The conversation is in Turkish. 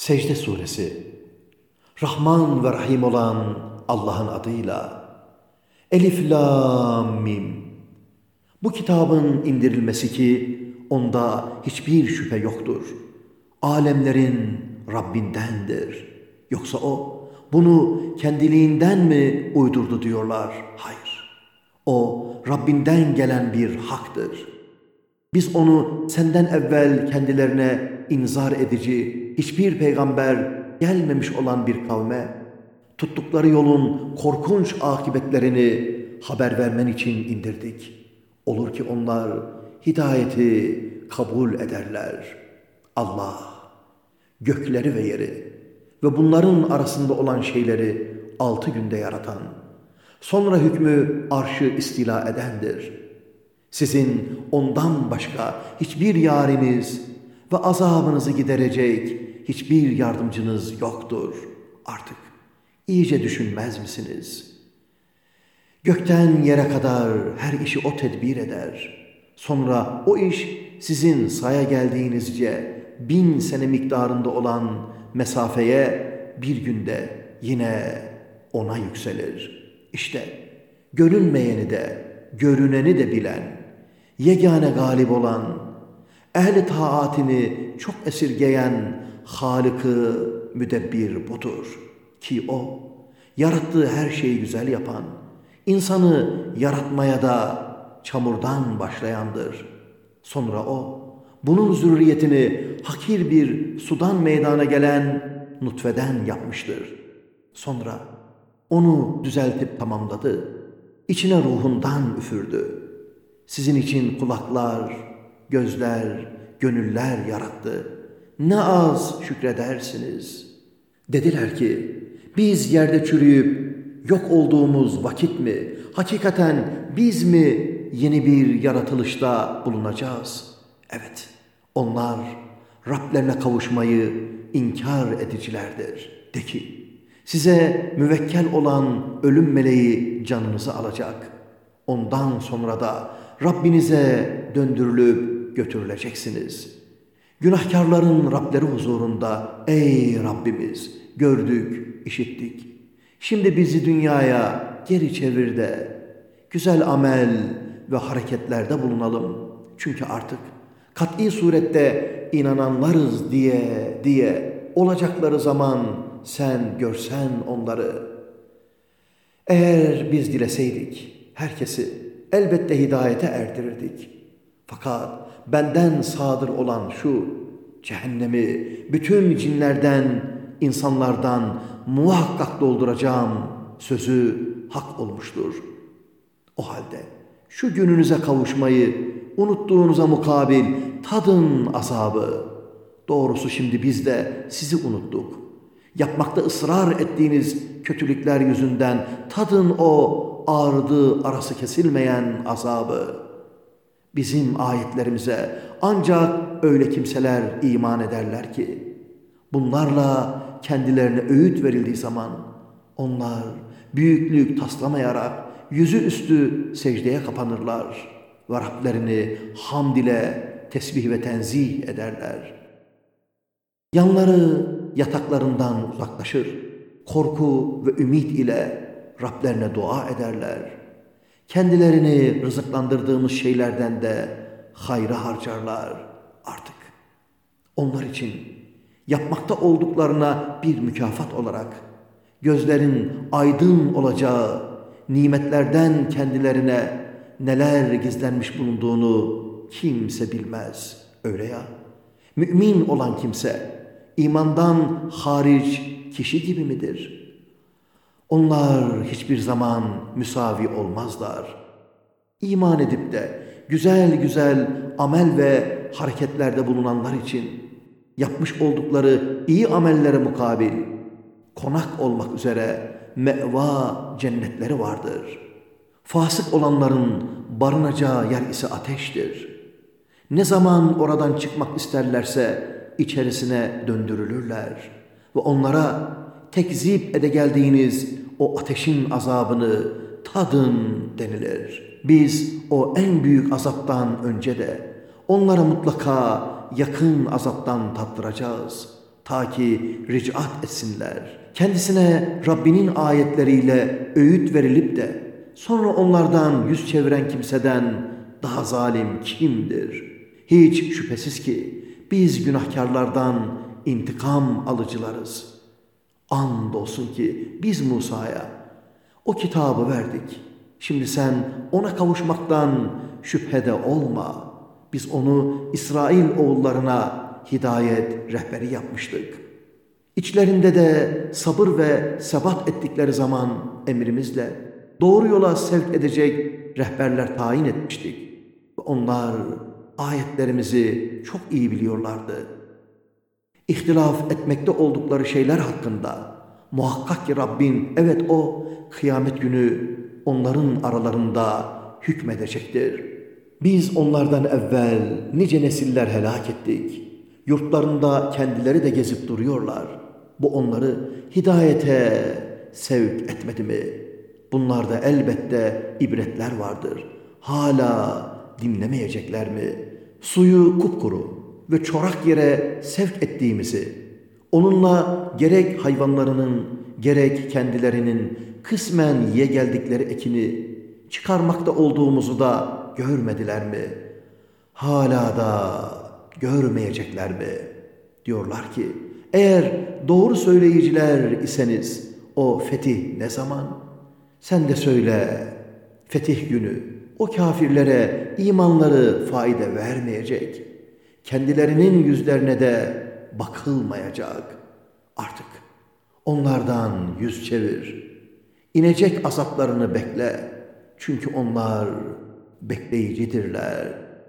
Secde Suresi Rahman ve Rahim olan Allah'ın adıyla Elif Lam Mim Bu kitabın indirilmesi ki onda hiçbir şüphe yoktur. Alemlerin Rabbindendir. Yoksa o bunu kendiliğinden mi uydurdu diyorlar? Hayır. O Rabbinden gelen bir haktır. Biz onu senden evvel kendilerine inzar edici hiçbir peygamber gelmemiş olan bir kavme tuttukları yolun korkunç akıbetlerini haber vermen için indirdik. Olur ki onlar hidayeti kabul ederler. Allah gökleri ve yeri ve bunların arasında olan şeyleri altı günde yaratan, sonra hükmü arşı istila edendir. Sizin ondan başka hiçbir yariniz ve azabınızı giderecek hiçbir yardımcınız yoktur artık. İyice düşünmez misiniz? Gökten yere kadar her işi o tedbir eder. Sonra o iş sizin saya geldiğinizce bin sene miktarında olan mesafeye bir günde yine ona yükselir. İşte görünmeyeni de görüneni de bilen, yegane galip olan, ehli taatini çok esirgeyen Halık'ı müdebbir budur. Ki o, yarattığı her şeyi güzel yapan, insanı yaratmaya da çamurdan başlayandır. Sonra o, bunun zürriyetini hakir bir sudan meydana gelen nutfeden yapmıştır. Sonra onu düzeltip tamamladı. İçine ruhundan üfürdü. Sizin için kulaklar, gözler, gönüller yarattı. Ne az şükredersiniz. Dediler ki, biz yerde çürüyüp yok olduğumuz vakit mi, hakikaten biz mi yeni bir yaratılışta bulunacağız? Evet, onlar Rablerine kavuşmayı inkar edicilerdir. De ki, size müvekkel olan ölüm meleği canınızı alacak. Ondan sonra da Rabbinize döndürülüp götürüleceksiniz. Günahkarların Rableri huzurunda ey Rabbimiz gördük, işittik. Şimdi bizi dünyaya geri çevir de güzel amel ve hareketlerde bulunalım. Çünkü artık kat'i surette inananlarız diye diye olacakları zaman sen görsen onları. Eğer biz dileseydik herkesi elbette hidayete erdirirdik. Fakat benden sadır olan şu cehennemi bütün cinlerden, insanlardan muhakkak dolduracağım sözü hak olmuştur. O halde şu gününüze kavuşmayı unuttuğunuza mukabil tadın azabı. Doğrusu şimdi biz de sizi unuttuk. Yapmakta ısrar ettiğiniz kötülükler yüzünden tadın o ağrıdığı arası kesilmeyen azabı. Bizim ayetlerimize ancak öyle kimseler iman ederler ki, bunlarla kendilerine öğüt verildiği zaman onlar büyüklük taslamayarak yüzü üstü secdeye kapanırlar ve Rablerini hamd ile tesbih ve tenzih ederler. Yanları yataklarından uzaklaşır, korku ve ümit ile Rablerine dua ederler. Kendilerini rızıklandırdığımız şeylerden de hayra harcarlar artık. Onlar için yapmakta olduklarına bir mükafat olarak gözlerin aydın olacağı nimetlerden kendilerine neler gizlenmiş bulunduğunu kimse bilmez. Öyle ya. Mümin olan kimse imandan hariç kişi gibi midir?'' Onlar hiçbir zaman müsavi olmazlar. İman edip de güzel güzel amel ve hareketlerde bulunanlar için yapmış oldukları iyi amellere mukabil konak olmak üzere meva cennetleri vardır. Fasık olanların barınacağı yer ise ateştir. Ne zaman oradan çıkmak isterlerse içerisine döndürülürler ve onlara tekzip ede geldiğiniz o ateşin azabını tadın denilir. Biz o en büyük azaptan önce de onlara mutlaka yakın azaptan tattıracağız. Ta ki ricat etsinler. Kendisine Rabbinin ayetleriyle öğüt verilip de sonra onlardan yüz çeviren kimseden daha zalim kimdir? Hiç şüphesiz ki biz günahkarlardan intikam alıcılarız. Andolsun ki biz Musa'ya o kitabı verdik. Şimdi sen ona kavuşmaktan şüphede olma. Biz onu İsrail oğullarına hidayet rehberi yapmıştık. İçlerinde de sabır ve sebat ettikleri zaman emrimizle doğru yola sevk edecek rehberler tayin etmiştik. Onlar ayetlerimizi çok iyi biliyorlardı. İhtilaf etmekte oldukları şeyler hakkında muhakkak ki Rabbin evet o kıyamet günü onların aralarında hükmedecektir. Biz onlardan evvel nice nesiller helak ettik. Yurtlarında kendileri de gezip duruyorlar. Bu onları hidayete sevk etmedi mi? Bunlarda elbette ibretler vardır. Hala dinlemeyecekler mi? Suyu kupkuru ve çorak yere sevk ettiğimizi, onunla gerek hayvanlarının gerek kendilerinin kısmen yiye geldikleri ekini çıkarmakta olduğumuzu da görmediler mi? Hala da görmeyecekler mi? Diyorlar ki eğer doğru söyleyiciler iseniz o fetih ne zaman? Sen de söyle fetih günü o kafirlere imanları fayda vermeyecek. Kendilerinin yüzlerine de bakılmayacak. Artık onlardan yüz çevir. İnecek azaplarını bekle. Çünkü onlar bekleyicidirler.''